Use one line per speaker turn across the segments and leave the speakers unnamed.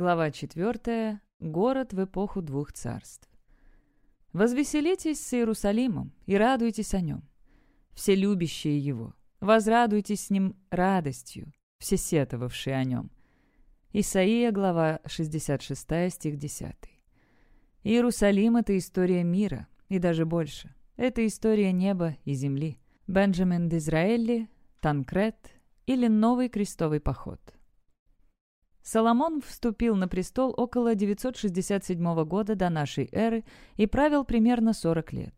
Глава 4. Город в эпоху двух царств. «Возвеселитесь с Иерусалимом и радуйтесь о нем, все любящие его, возрадуйтесь с ним радостью, все сетовавшие о нем». Исаия, глава 66, стих 10. Иерусалим — это история мира, и даже больше. Это история неба и земли. Бенджамин Дизраэлли, Танкрет или Новый крестовый поход. Соломон вступил на престол около 967 года до нашей эры и правил примерно 40 лет.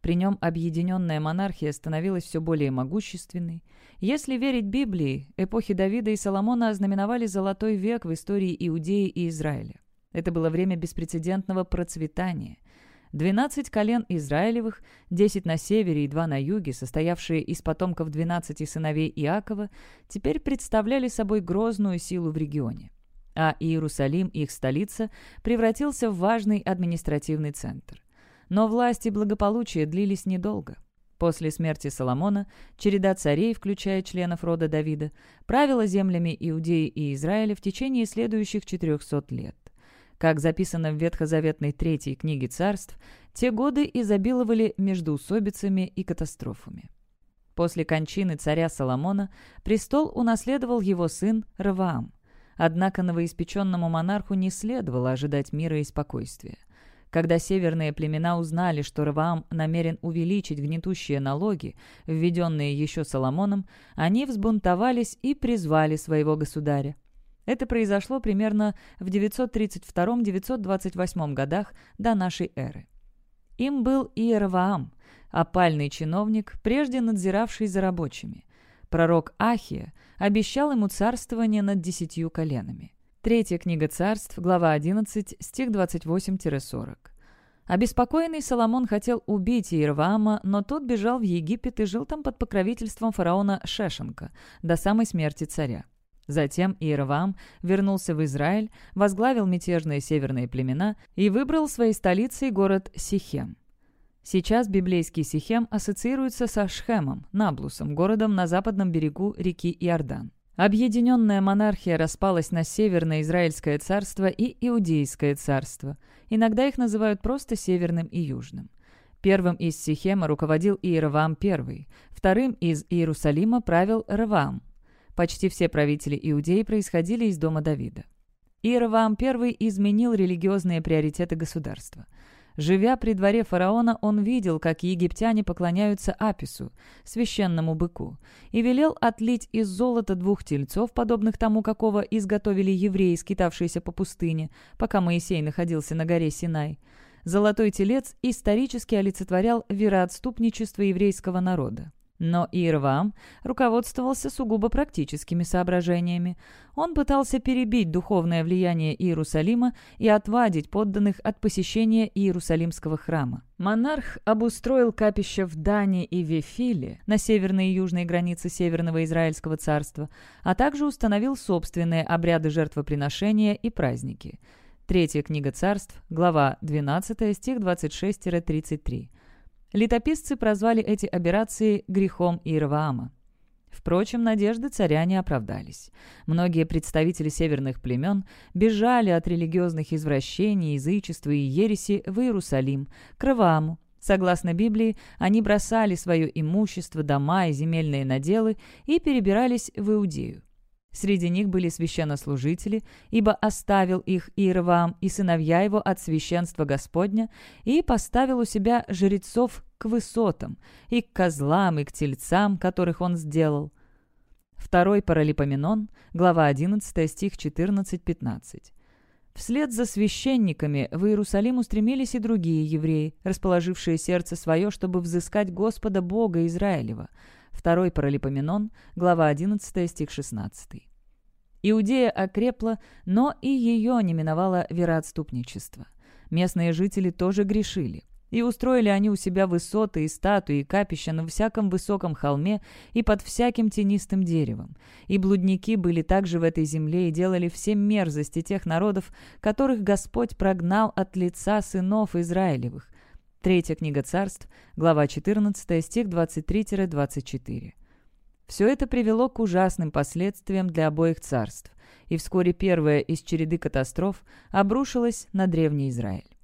При нем объединенная монархия становилась все более могущественной. Если верить Библии, эпохи Давида и Соломона ознаменовали золотой век в истории Иудеи и Израиля. Это было время беспрецедентного процветания – Двенадцать колен Израилевых, десять на севере и два на юге, состоявшие из потомков двенадцати сыновей Иакова, теперь представляли собой грозную силу в регионе. А Иерусалим, их столица, превратился в важный административный центр. Но власть и благополучие длились недолго. После смерти Соломона череда царей, включая членов рода Давида, правила землями Иудеи и Израиля в течение следующих 400 лет. Как записано в ветхозаветной третьей книге царств, те годы изобиловали междоусобицами и катастрофами. После кончины царя Соломона престол унаследовал его сын Раваам. Однако новоиспеченному монарху не следовало ожидать мира и спокойствия. Когда северные племена узнали, что Раваам намерен увеличить гнетущие налоги, введенные еще Соломоном, они взбунтовались и призвали своего государя. Это произошло примерно в 932-928 годах до нашей эры. Им был Иераваам, опальный чиновник, прежде надзиравший за рабочими. Пророк Ахия обещал ему царствование над десятью коленами. Третья книга царств, глава 11, стих 28-40. Обеспокоенный Соломон хотел убить Иерваама, но тот бежал в Египет и жил там под покровительством фараона Шешенка до самой смерти царя. Затем Иеравам вернулся в Израиль, возглавил мятежные северные племена и выбрал своей столицей город Сихем. Сейчас библейский Сихем ассоциируется со Шхемом, Наблусом, городом на западном берегу реки Иордан. Объединенная монархия распалась на Северное Израильское царство и Иудейское царство. Иногда их называют просто Северным и Южным. Первым из Сихема руководил Иеравам I, вторым из Иерусалима правил Равам, Почти все правители Иудеи происходили из дома Давида. Иераваам I изменил религиозные приоритеты государства. Живя при дворе фараона, он видел, как египтяне поклоняются Апису, священному быку, и велел отлить из золота двух тельцов, подобных тому, какого изготовили евреи, скитавшиеся по пустыне, пока Моисей находился на горе Синай. Золотой телец исторически олицетворял вероотступничество еврейского народа. Но Ирвам руководствовался сугубо практическими соображениями. Он пытался перебить духовное влияние Иерусалима и отвадить подданных от посещения Иерусалимского храма. Монарх обустроил капища в Дане и Вефиле на северной и южной границе Северного Израильского царства, а также установил собственные обряды жертвоприношения и праздники. Третья книга царств, глава 12, стих 26-33. Летописцы прозвали эти операции грехом Ирваама. Впрочем, надежды царя не оправдались. Многие представители северных племен бежали от религиозных извращений, язычества и ереси в Иерусалим, к Равааму. Согласно Библии, они бросали свое имущество, дома и земельные наделы и перебирались в Иудею. Среди них были священнослужители, ибо оставил их Иераваам и сыновья его от священства Господня и поставил у себя жрецов к высотам, и к козлам, и к тельцам, которых он сделал. Второй Паралипоменон, глава 11, стих 14-15. Вслед за священниками в Иерусалим устремились и другие евреи, расположившие сердце свое, чтобы взыскать Господа Бога Израилева – Второй Паралипоменон, глава 11, стих 16. Иудея окрепла, но и ее не миновало вероотступничество. Местные жители тоже грешили. И устроили они у себя высоты и статуи, и капища на всяком высоком холме и под всяким тенистым деревом. И блудники были также в этой земле и делали все мерзости тех народов, которых Господь прогнал от лица сынов Израилевых, Третья книга царств, глава 14, стих 23-24. Все это привело к ужасным последствиям для обоих царств. и вскоре первая из череды катастроф обрушилась на Древний Израиль.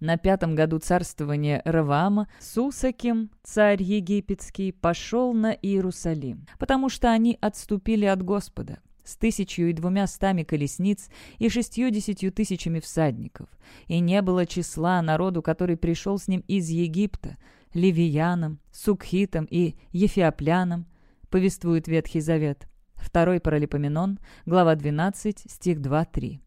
На пятом году царствования Раваама Сусаким, царь египетский, пошел на Иерусалим, потому что они отступили от Господа с тысячью и двумя стами колесниц и шестьюдесятью тысячами всадников, и не было числа народу, который пришел с ним из Египта, Ливиянам, Сукхитам и Ефиоплянам, повествует Ветхий Завет. Второй Паралипоменон, глава 12, стих 2-3.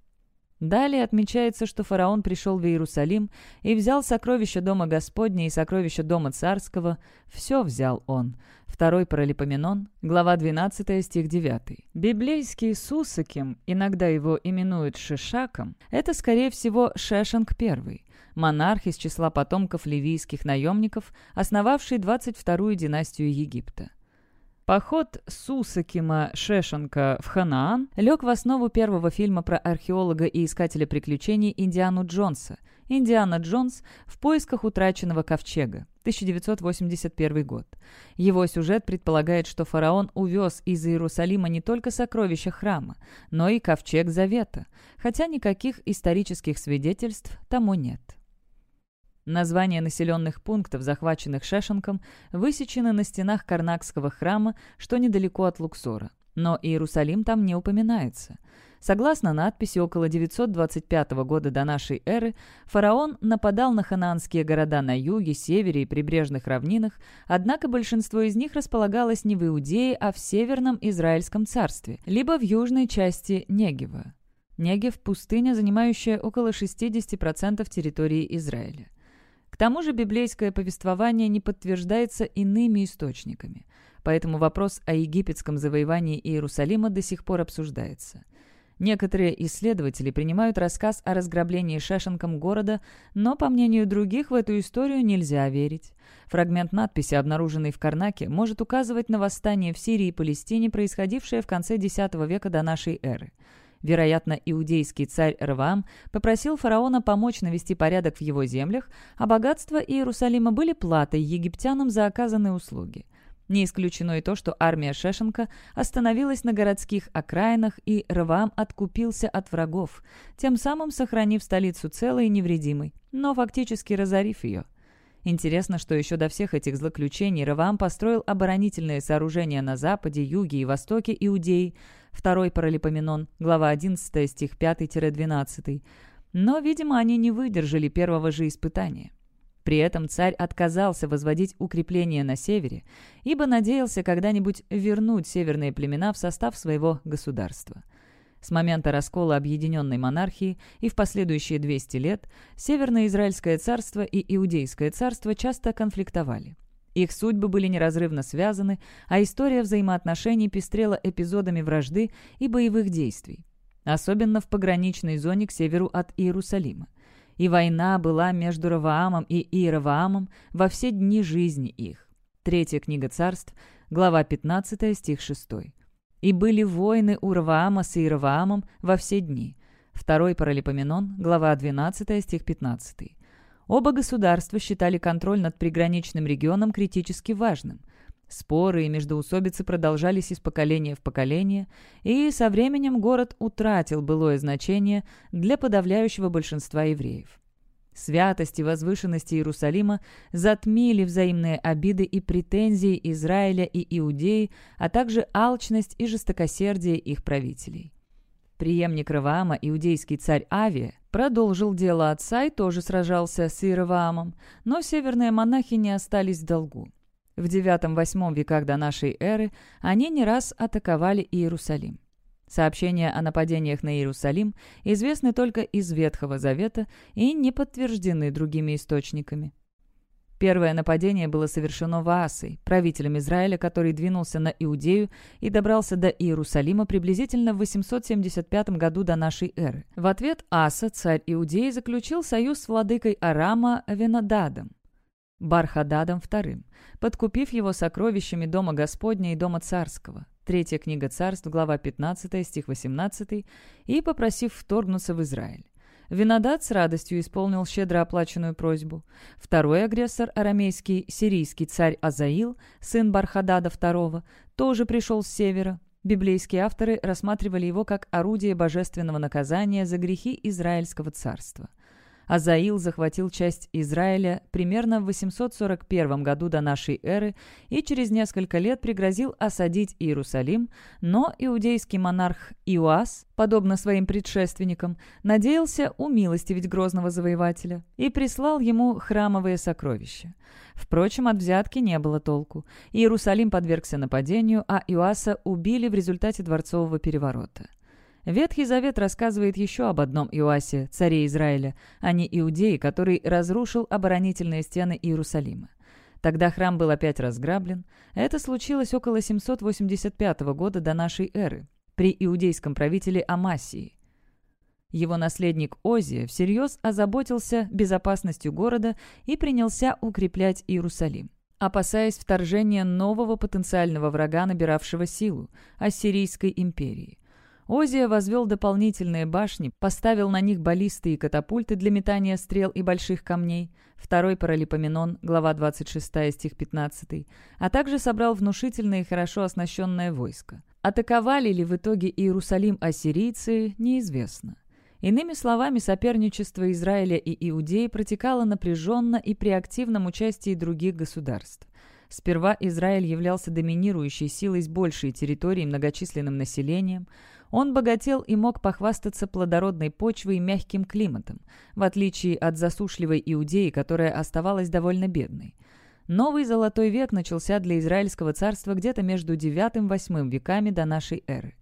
Далее отмечается, что фараон пришел в Иерусалим и взял сокровища дома Господня и сокровища дома царского. Все взял он. Второй Паралипоменон, глава 12, стих 9. Библейский Сусаким, иногда его именуют Шишаком, это, скорее всего, Шешанг I, монарх из числа потомков ливийских наемников, основавший 22-ю династию Египта. Поход Сусакима Шешенко в Ханаан лег в основу первого фильма про археолога и искателя приключений Индиану Джонса «Индиана Джонс в поисках утраченного ковчега» 1981 год. Его сюжет предполагает, что фараон увез из Иерусалима не только сокровища храма, но и ковчег Завета, хотя никаких исторических свидетельств тому нет. Названия населенных пунктов, захваченных Шешенком, высечены на стенах Карнакского храма, что недалеко от Луксора. Но Иерусалим там не упоминается. Согласно надписи, около 925 года до нашей эры фараон нападал на ханаанские города на юге, севере и прибрежных равнинах, однако большинство из них располагалось не в Иудее, а в Северном Израильском царстве, либо в южной части Негева. Негев – пустыня, занимающая около 60% территории Израиля. Тому же библейское повествование не подтверждается иными источниками, поэтому вопрос о египетском завоевании Иерусалима до сих пор обсуждается. Некоторые исследователи принимают рассказ о разграблении Шешенком города, но, по мнению других, в эту историю нельзя верить. Фрагмент надписи, обнаруженный в Карнаке, может указывать на восстание в Сирии и Палестине, происходившее в конце X века до нашей эры. Вероятно, иудейский царь Рвам попросил фараона помочь навести порядок в его землях, а богатства Иерусалима были платой египтянам за оказанные услуги. Не исключено и то, что армия Шешенка остановилась на городских окраинах, и Раваам откупился от врагов, тем самым сохранив столицу целой и невредимой, но фактически разорив ее. Интересно, что еще до всех этих злоключений Раваам построил оборонительные сооружения на западе, юге и востоке Иудеи, Второй Паралипоменон, глава 11, стих 5-12. Но, видимо, они не выдержали первого же испытания. При этом царь отказался возводить укрепления на севере, ибо надеялся когда-нибудь вернуть северные племена в состав своего государства. С момента раскола объединенной монархии и в последующие 200 лет Северное Израильское царство и Иудейское царство часто конфликтовали. Их судьбы были неразрывно связаны, а история взаимоотношений пестрела эпизодами вражды и боевых действий, особенно в пограничной зоне к северу от Иерусалима. И война была между Раваамом и Иераваамом во все дни жизни их. Третья книга царств, глава 15, стих 6. «И были войны у Раваама с Иераваамом во все дни». Второй Паралипоменон, глава 12, стих 15. Оба государства считали контроль над приграничным регионом критически важным. Споры и междоусобицы продолжались из поколения в поколение, и со временем город утратил былое значение для подавляющего большинства евреев. Святость и возвышенность Иерусалима затмили взаимные обиды и претензии Израиля и Иудеи, а также алчность и жестокосердие их правителей. Преемник Раваама, иудейский царь Авия, продолжил дело отца и тоже сражался с Иераваамом, но северные монахи не остались в долгу. В IX-VIII веках до нашей эры они не раз атаковали Иерусалим. Сообщения о нападениях на Иерусалим известны только из Ветхого Завета и не подтверждены другими источниками. Первое нападение было совершено Ваасой, правителем Израиля, который двинулся на Иудею и добрался до Иерусалима приблизительно в 875 году до нашей эры. В ответ Аса, царь Иудеи, заключил союз с владыкой Арама Венададом, Бархададом II, подкупив его сокровищами Дома Господня и Дома Царского. Третья книга царств, глава 15, стих 18, и попросив вторгнуться в Израиль. Винодат с радостью исполнил щедро оплаченную просьбу. Второй агрессор, арамейский сирийский царь Азаил, сын Бархадада II, тоже пришел с севера. Библейские авторы рассматривали его как орудие божественного наказания за грехи Израильского царства. Азаил захватил часть Израиля примерно в 841 году до нашей эры и через несколько лет пригрозил осадить Иерусалим, но иудейский монарх Иоас, подобно своим предшественникам, надеялся умилостивить грозного завоевателя и прислал ему храмовые сокровища. Впрочем, от взятки не было толку. Иерусалим подвергся нападению, а Иоаса убили в результате дворцового переворота. Ветхий Завет рассказывает еще об одном Иоасе, царе Израиля, а не Иудеи, который разрушил оборонительные стены Иерусалима. Тогда храм был опять разграблен. Это случилось около 785 года до нашей эры, при иудейском правителе Амасии. Его наследник Озия всерьез озаботился безопасностью города и принялся укреплять Иерусалим опасаясь вторжения нового потенциального врага, набиравшего силу – Ассирийской империи. Озия возвел дополнительные башни, поставил на них баллисты и катапульты для метания стрел и больших камней, второй паралипоменон, глава 26 стих 15, а также собрал внушительное и хорошо оснащенное войско. Атаковали ли в итоге Иерусалим ассирийцы, неизвестно. Иными словами, соперничество Израиля и Иудеи протекало напряженно и при активном участии других государств. Сперва Израиль являлся доминирующей силой с большей территорией и многочисленным населением – он богател и мог похвастаться плодородной почвой и мягким климатом, в отличие от засушливой Иудеи, которая оставалась довольно бедной. Новый золотой век начался для Израильского царства где-то между IX и VIII веками до нашей эры.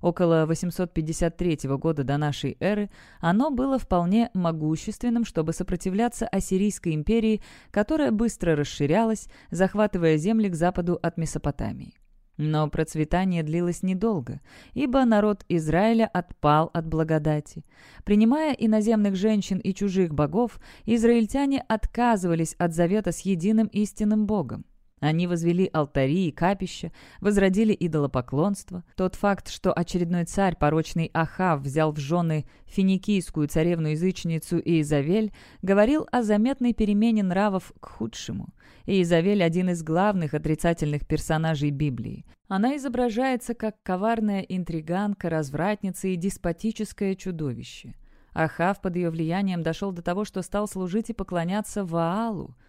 Около 853 года до нашей эры оно было вполне могущественным, чтобы сопротивляться Ассирийской империи, которая быстро расширялась, захватывая земли к западу от Месопотамии. Но процветание длилось недолго, ибо народ Израиля отпал от благодати. Принимая иноземных женщин и чужих богов, израильтяне отказывались от завета с единым истинным Богом. Они возвели алтари и капища, возродили идолопоклонство. Тот факт, что очередной царь, порочный Ахав, взял в жены финикийскую царевну-язычницу Иезавель, говорил о заметной перемене нравов к худшему. Иезавель – один из главных отрицательных персонажей Библии. Она изображается как коварная интриганка, развратница и деспотическое чудовище. Ахав под ее влиянием дошел до того, что стал служить и поклоняться Ваалу –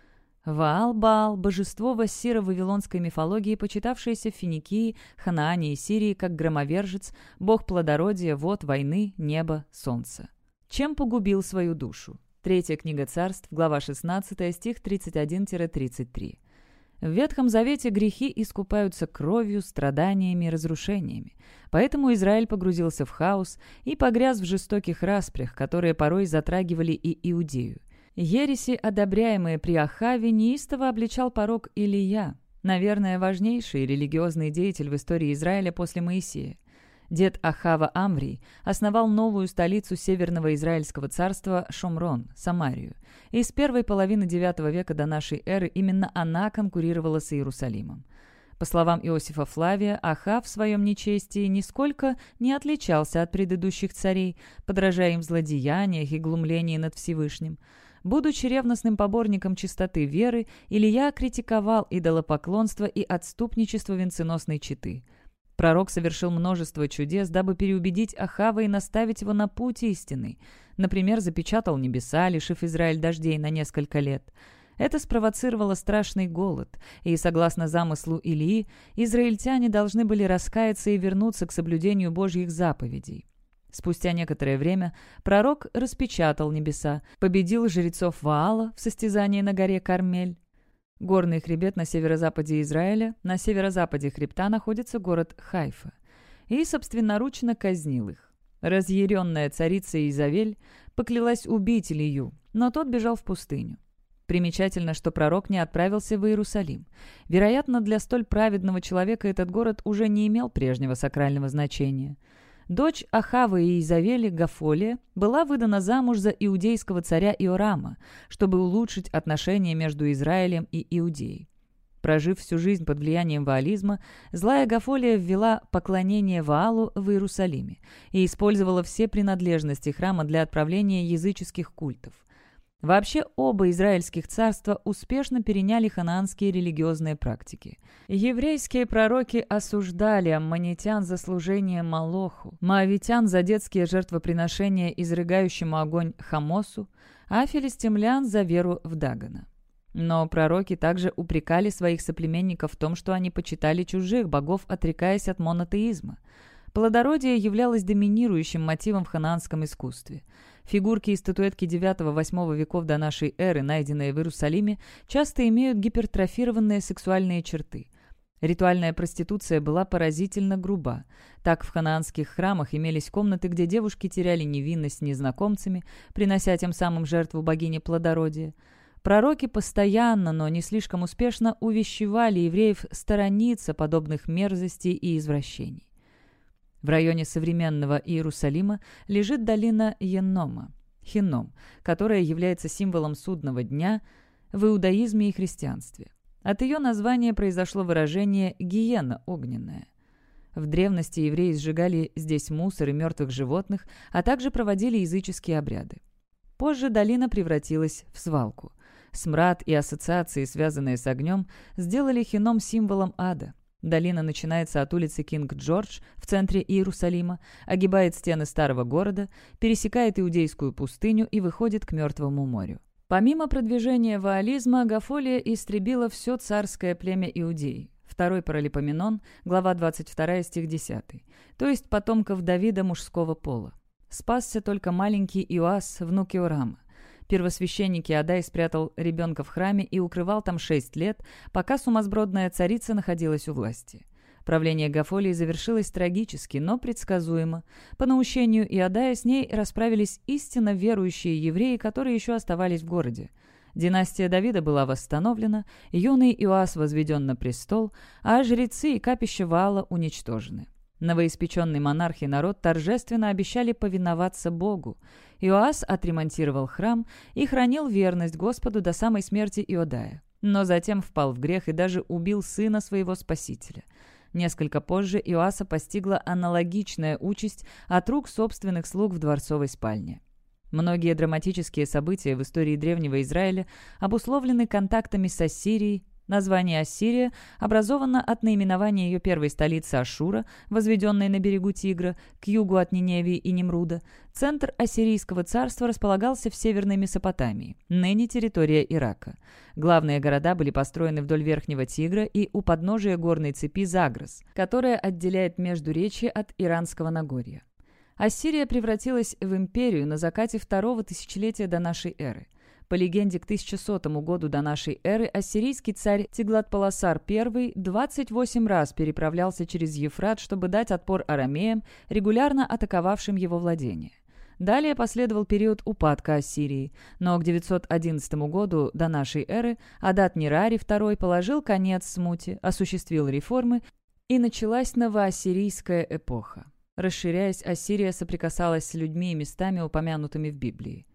Ваал-Баал – божество в ассиро-вавилонской мифологии, почитавшееся в Финикии, Ханаане и Сирии как громовержец, бог плодородия, вод, войны, неба, солнца. Чем погубил свою душу? Третья книга царств, глава 16, стих 31-33. В Ветхом Завете грехи искупаются кровью, страданиями и разрушениями. Поэтому Израиль погрузился в хаос и погряз в жестоких распрях, которые порой затрагивали и Иудею. Ереси, одобряемые при Ахаве, неистово обличал порог Илия, наверное, важнейший религиозный деятель в истории Израиля после Моисея. Дед Ахава Амрий основал новую столицу Северного Израильского царства Шомрон, Самарию. И с первой половины IX века до нашей эры именно она конкурировала с Иерусалимом. По словам Иосифа Флавия, Ахав в своем нечестии нисколько не отличался от предыдущих царей, подражая им в злодеяниях и глумлении над Всевышним. Будучи ревностным поборником чистоты веры, Илья критиковал идолопоклонство и отступничество венценосной четы. Пророк совершил множество чудес, дабы переубедить Ахава и наставить его на путь истины. Например, запечатал небеса, лишив Израиль дождей на несколько лет. Это спровоцировало страшный голод, и, согласно замыслу Илии, израильтяне должны были раскаяться и вернуться к соблюдению Божьих заповедей. Спустя некоторое время пророк распечатал небеса, победил жрецов Ваала в состязании на горе Кармель. Горный хребет на северо-западе Израиля, на северо-западе хребта находится город Хайфа. И собственноручно казнил их. Разъяренная царица Изавель поклялась убить Илью, но тот бежал в пустыню. Примечательно, что пророк не отправился в Иерусалим. Вероятно, для столь праведного человека этот город уже не имел прежнего сакрального значения – Дочь Ахавы и Изавели Гафолия была выдана замуж за иудейского царя Иорама, чтобы улучшить отношения между Израилем и Иудеей. Прожив всю жизнь под влиянием ваализма, злая Гафолия ввела поклонение Ваалу в Иерусалиме и использовала все принадлежности храма для отправления языческих культов. Вообще оба израильских царства успешно переняли ханаанские религиозные практики. Еврейские пророки осуждали аммонитян за служение Малоху, моавитян за детские жертвоприношения изрыгающему огонь Хамосу, а филистимлян за веру в Дагана. Но пророки также упрекали своих соплеменников в том, что они почитали чужих богов, отрекаясь от монотеизма. Плодородие являлось доминирующим мотивом в ханаанском искусстве. Фигурки и статуэтки IX-VIII веков до нашей эры, найденные в Иерусалиме, часто имеют гипертрофированные сексуальные черты. Ритуальная проституция была поразительно груба. Так в ханаанских храмах имелись комнаты, где девушки теряли невинность незнакомцами, принося тем самым жертву богине плодородия. Пророки постоянно, но не слишком успешно увещевали евреев сторониться подобных мерзостей и извращений. В районе современного Иерусалима лежит долина Еннома, Хинном, которая является символом судного дня в иудаизме и христианстве. От ее названия произошло выражение «гиена огненная». В древности евреи сжигали здесь мусор и мертвых животных, а также проводили языческие обряды. Позже долина превратилась в свалку. Смрад и ассоциации, связанные с огнем, сделали Хином символом ада. Долина начинается от улицы Кинг-Джордж в центре Иерусалима, огибает стены старого города, пересекает Иудейскую пустыню и выходит к Мертвому морю. Помимо продвижения ваализма, Гафолия истребила все царское племя Иудеи. Второй Паралипоменон, глава 22, стих 10, то есть потомков Давида мужского пола. Спасся только маленький Иоас, внук Иорама. Первосвященник Иодай спрятал ребенка в храме и укрывал там шесть лет, пока сумасбродная царица находилась у власти. Правление Гафолии завершилось трагически, но предсказуемо. По наущению Иодая с ней расправились истинно верующие евреи, которые еще оставались в городе. Династия Давида была восстановлена, юный Иоас возведен на престол, а жрецы и капища Ваала уничтожены. Новоиспеченный монарх и народ торжественно обещали повиноваться Богу. Иоас отремонтировал храм и хранил верность Господу до самой смерти Иодая. Но затем впал в грех и даже убил сына своего спасителя. Несколько позже Иоаса постигла аналогичная участь от рук собственных слуг в дворцовой спальне. Многие драматические события в истории Древнего Израиля обусловлены контактами с Ассирией, Название Ассирия образовано от наименования ее первой столицы Ашура, возведенной на берегу Тигра, к югу от Ниневии и Немруда. Центр Ассирийского царства располагался в Северной Месопотамии, ныне территория Ирака. Главные города были построены вдоль Верхнего Тигра и у подножия горной цепи Загрос, которая отделяет Междуречье от Иранского Нагорья. Ассирия превратилась в империю на закате второго тысячелетия до нашей эры. По легенде, к 1100 году до нашей эры ассирийский царь Тиглат-Паласар I 28 раз переправлялся через Ефрат, чтобы дать отпор арамеям, регулярно атаковавшим его владения. Далее последовал период упадка Ассирии, но к 911 году до нашей эры Адат Нирари II положил конец смуте, осуществил реформы, и началась новоассирийская эпоха. Расширяясь, Ассирия соприкасалась с людьми и местами, упомянутыми в Библии.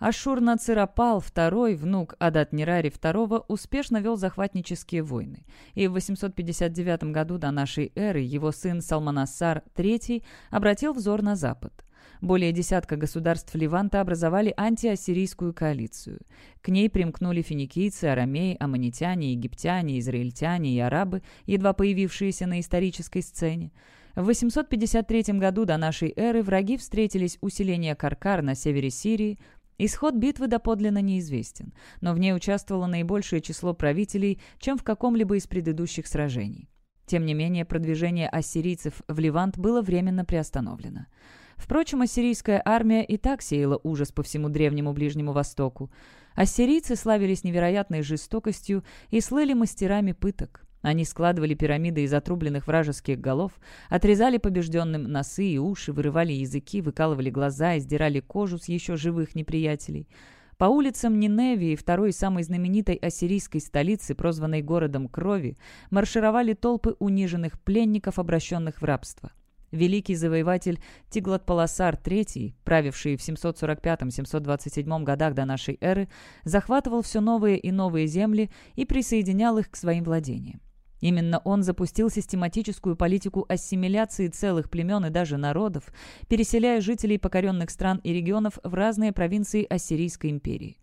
Ашур-Нацирапал II, внук Адат-Нирари II, успешно вел захватнические войны, и в 859 году до нашей эры его сын Салманассар III обратил взор на запад. Более десятка государств Ливанта образовали антиассирийскую коалицию. К ней примкнули финикийцы, арамеи, аммонитяне, египтяне, израильтяне и арабы, едва появившиеся на исторической сцене. В 853 году до нашей эры враги встретились усиление Каркар на севере Сирии, Исход битвы доподлинно неизвестен, но в ней участвовало наибольшее число правителей, чем в каком-либо из предыдущих сражений. Тем не менее, продвижение ассирийцев в Ливант было временно приостановлено. Впрочем, ассирийская армия и так сеяла ужас по всему древнему Ближнему Востоку. Ассирийцы славились невероятной жестокостью и слыли мастерами пыток. Они складывали пирамиды из отрубленных вражеских голов, отрезали побежденным носы и уши, вырывали языки, выкалывали глаза и сдирали кожу с еще живых неприятелей. По улицам Ниневии, второй самой знаменитой ассирийской столицы, прозванной городом крови, маршировали толпы униженных пленников, обращенных в рабство. Великий завоеватель Тиглат-Паласар III, правивший в 745-727 годах до нашей эры, захватывал все новые и новые земли и присоединял их к своим владениям. Именно он запустил систематическую политику ассимиляции целых племен и даже народов, переселяя жителей покоренных стран и регионов в разные провинции Ассирийской империи.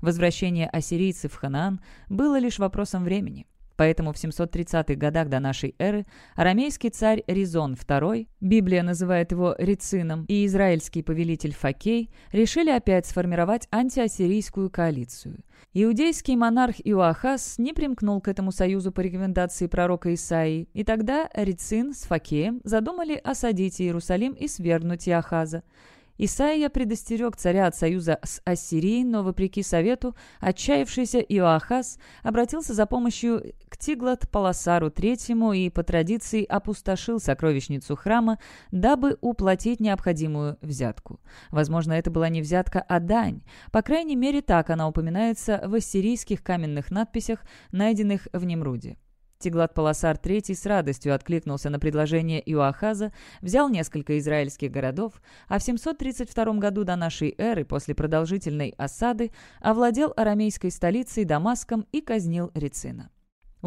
Возвращение ассирийцев в Ханаан было лишь вопросом времени – Поэтому в 730-х годах до нашей эры арамейский царь Ризон II, Библия называет его Рицином, и израильский повелитель Факей решили опять сформировать антиассирийскую коалицию. Иудейский монарх Иоахаз не примкнул к этому союзу по рекомендации пророка Исаии, и тогда Рицин с Факеем задумали осадить Иерусалим и свергнуть Иохаза. Исаия предостерег царя от союза с Ассирией, но, вопреки совету, отчаявшийся Иоахаз обратился за помощью к Тиглат-Паласару III и, по традиции, опустошил сокровищницу храма, дабы уплатить необходимую взятку. Возможно, это была не взятка, а дань. По крайней мере, так она упоминается в ассирийских каменных надписях, найденных в Немруде. Тиглат-Паласар III с радостью откликнулся на предложение Иоахаза, взял несколько израильских городов, а в 732 году до нашей эры, после продолжительной осады, овладел арамейской столицей Дамаском и казнил Рецина.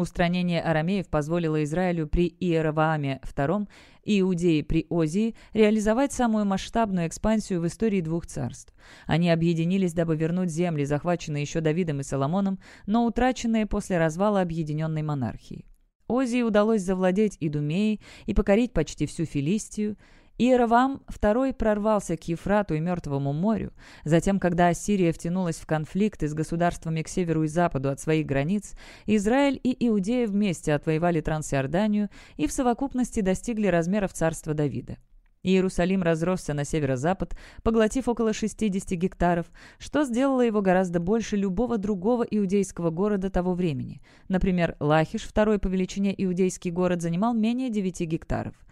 Устранение арамеев позволило Израилю при Иеравааме II и Иудее при Озии реализовать самую масштабную экспансию в истории двух царств. Они объединились, дабы вернуть земли, захваченные еще Давидом и Соломоном, но утраченные после развала объединенной монархии. Озии удалось завладеть Идумеей и покорить почти всю Филистию, Иеравам II прорвался к Ефрату и Мертвому морю. Затем, когда Ассирия втянулась в конфликты с государствами к северу и западу от своих границ, Израиль и Иудея вместе отвоевали Трансиорданию и в совокупности достигли размеров царства Давида. Иерусалим разросся на северо-запад, поглотив около 60 гектаров, что сделало его гораздо больше любого другого иудейского города того времени. Например, Лахиш, второй по величине иудейский город, занимал менее 9 гектаров –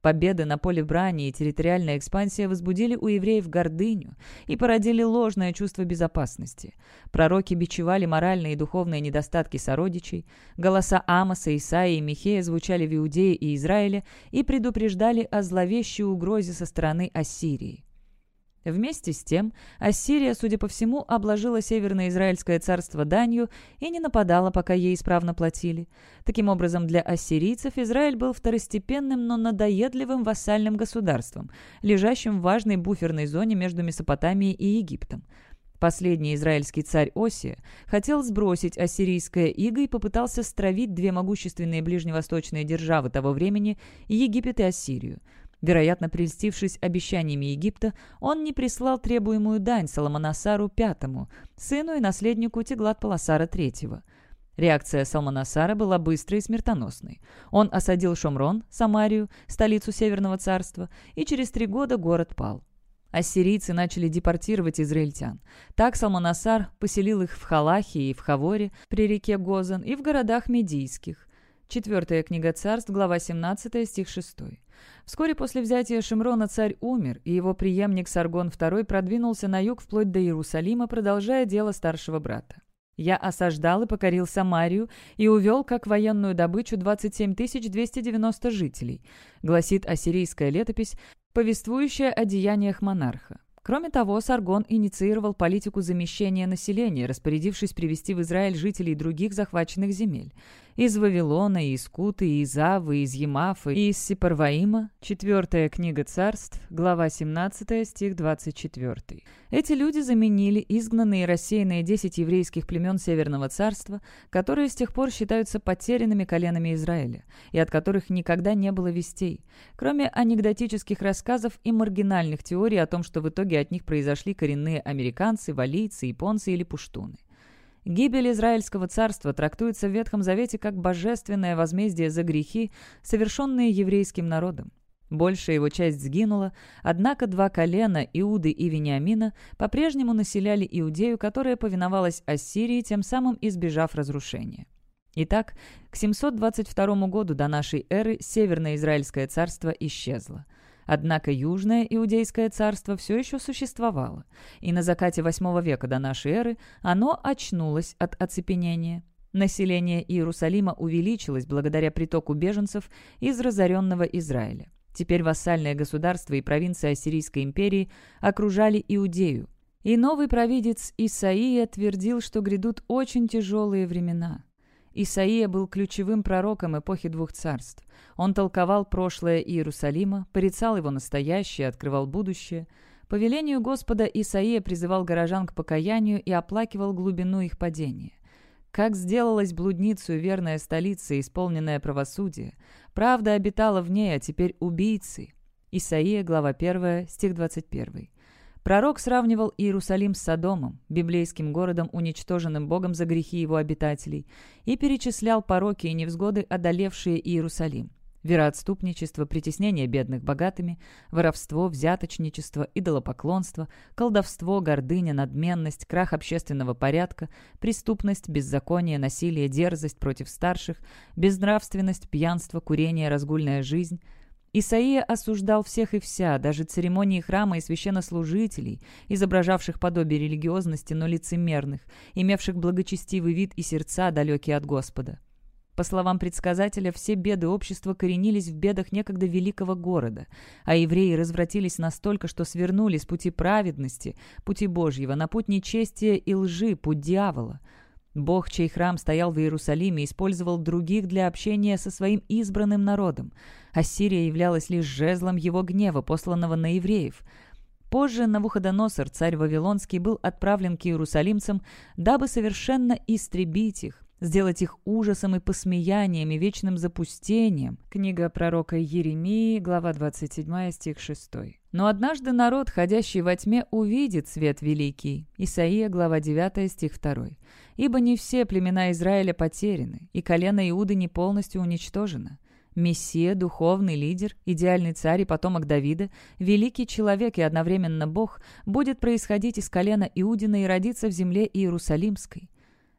Победы на поле брани и территориальная экспансия возбудили у евреев гордыню и породили ложное чувство безопасности. Пророки бичевали моральные и духовные недостатки сородичей, голоса Амоса, Исаии и Михея звучали в Иудее и Израиле и предупреждали о зловещей угрозе со стороны Ассирии. Вместе с тем, Ассирия, судя по всему, обложила Северное Израильское царство данью и не нападала, пока ей исправно платили. Таким образом, для ассирийцев Израиль был второстепенным, но надоедливым вассальным государством, лежащим в важной буферной зоне между Месопотамией и Египтом. Последний израильский царь Осия хотел сбросить ассирийское иго и попытался стравить две могущественные ближневосточные державы того времени – Египет и Ассирию – Вероятно, прельстившись обещаниями Египта, он не прислал требуемую дань Салманасару V, сыну и наследнику Теглат-Паласара III. Реакция Салманасара была быстрой и смертоносной. Он осадил Шомрон, Самарию, столицу Северного царства, и через три года город пал. Ассирийцы начали депортировать израильтян. Так Салманасар поселил их в Халахе и в Хаворе при реке Гозан и в городах Медийских. Четвертая книга царств, глава 17, стих 6. Вскоре после взятия Шимрона царь умер, и его преемник Саргон II продвинулся на юг вплоть до Иерусалима, продолжая дело старшего брата. «Я осаждал и покорил Самарию и увел как военную добычу 27 290 жителей», гласит ассирийская летопись, повествующая о деяниях монарха. Кроме того, Саргон инициировал политику замещения населения, распорядившись привести в Израиль жителей других захваченных земель из Вавилона, и из Куты, и из Авы, и из Емафы, и из Сипарваима. Четвертая книга царств, глава 17, стих 24. Эти люди заменили изгнанные и рассеянные десять еврейских племен Северного царства, которые с тех пор считаются потерянными коленами Израиля, и от которых никогда не было вестей, кроме анекдотических рассказов и маргинальных теорий о том, что в итоге от них произошли коренные американцы, валийцы, японцы или пуштуны. Гибель Израильского царства трактуется в Ветхом Завете как божественное возмездие за грехи, совершенные еврейским народом. Большая его часть сгинула, однако два колена, Иуды и Вениамина, по-прежнему населяли Иудею, которая повиновалась Ассирии, тем самым избежав разрушения. Итак, к 722 году до нашей эры Северное Израильское царство исчезло – Однако Южное Иудейское царство все еще существовало, и на закате VIII века до нашей эры оно очнулось от оцепенения. Население Иерусалима увеличилось благодаря притоку беженцев из разоренного Израиля. Теперь вассальное государство и провинции Ассирийской империи окружали Иудею. И новый провидец Исаия твердил, что грядут очень тяжелые времена – Исаия был ключевым пророком эпохи двух царств. Он толковал прошлое Иерусалима, порицал его настоящее, открывал будущее. По велению Господа Исаия призывал горожан к покаянию и оплакивал глубину их падения. Как сделалась блудницу верная столица, исполненная правосудие. Правда обитала в ней, а теперь убийцы. Исаия, глава 1, стих 21. Пророк сравнивал Иерусалим с Содомом, библейским городом, уничтоженным Богом за грехи его обитателей, и перечислял пороки и невзгоды, одолевшие Иерусалим. Вероотступничество, притеснение бедных богатыми, воровство, взяточничество, идолопоклонство, колдовство, гордыня, надменность, крах общественного порядка, преступность, беззаконие, насилие, дерзость против старших, безнравственность, пьянство, курение, разгульная жизнь – Исаия осуждал всех и вся, даже церемонии храма и священнослужителей, изображавших подобие религиозности, но лицемерных, имевших благочестивый вид и сердца, далекие от Господа. По словам предсказателя, все беды общества коренились в бедах некогда великого города, а евреи развратились настолько, что свернули с пути праведности, пути Божьего, на путь нечестия и лжи, путь дьявола. Бог, чей храм стоял в Иерусалиме, использовал других для общения со своим избранным народом. Ассирия являлась лишь жезлом его гнева, посланного на евреев – Позже Навуходоносор, царь Вавилонский, был отправлен к иерусалимцам, дабы совершенно истребить их, сделать их ужасом и посмеянием и вечным запустением. Книга пророка Еремии, глава 27, стих 6. Но однажды народ, ходящий во тьме, увидит свет великий. Исаия, глава 9, стих 2. «Ибо не все племена Израиля потеряны, и колено Иуды не полностью уничтожено». Мессия, духовный лидер, идеальный царь и потомок Давида, великий человек и одновременно Бог, будет происходить из колена Иудина и родиться в земле Иерусалимской.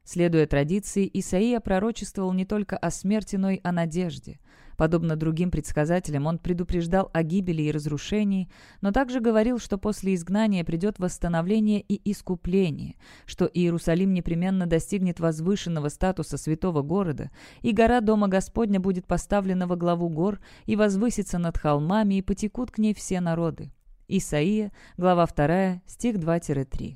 Следуя традиции, Исаия пророчествовал не только о смерти, но и о надежде. Подобно другим предсказателям, он предупреждал о гибели и разрушении, но также говорил, что после изгнания придет восстановление и искупление, что Иерусалим непременно достигнет возвышенного статуса святого города, и гора Дома Господня будет поставлена во главу гор и возвысится над холмами, и потекут к ней все народы. Исаия, глава 2, стих 2-3.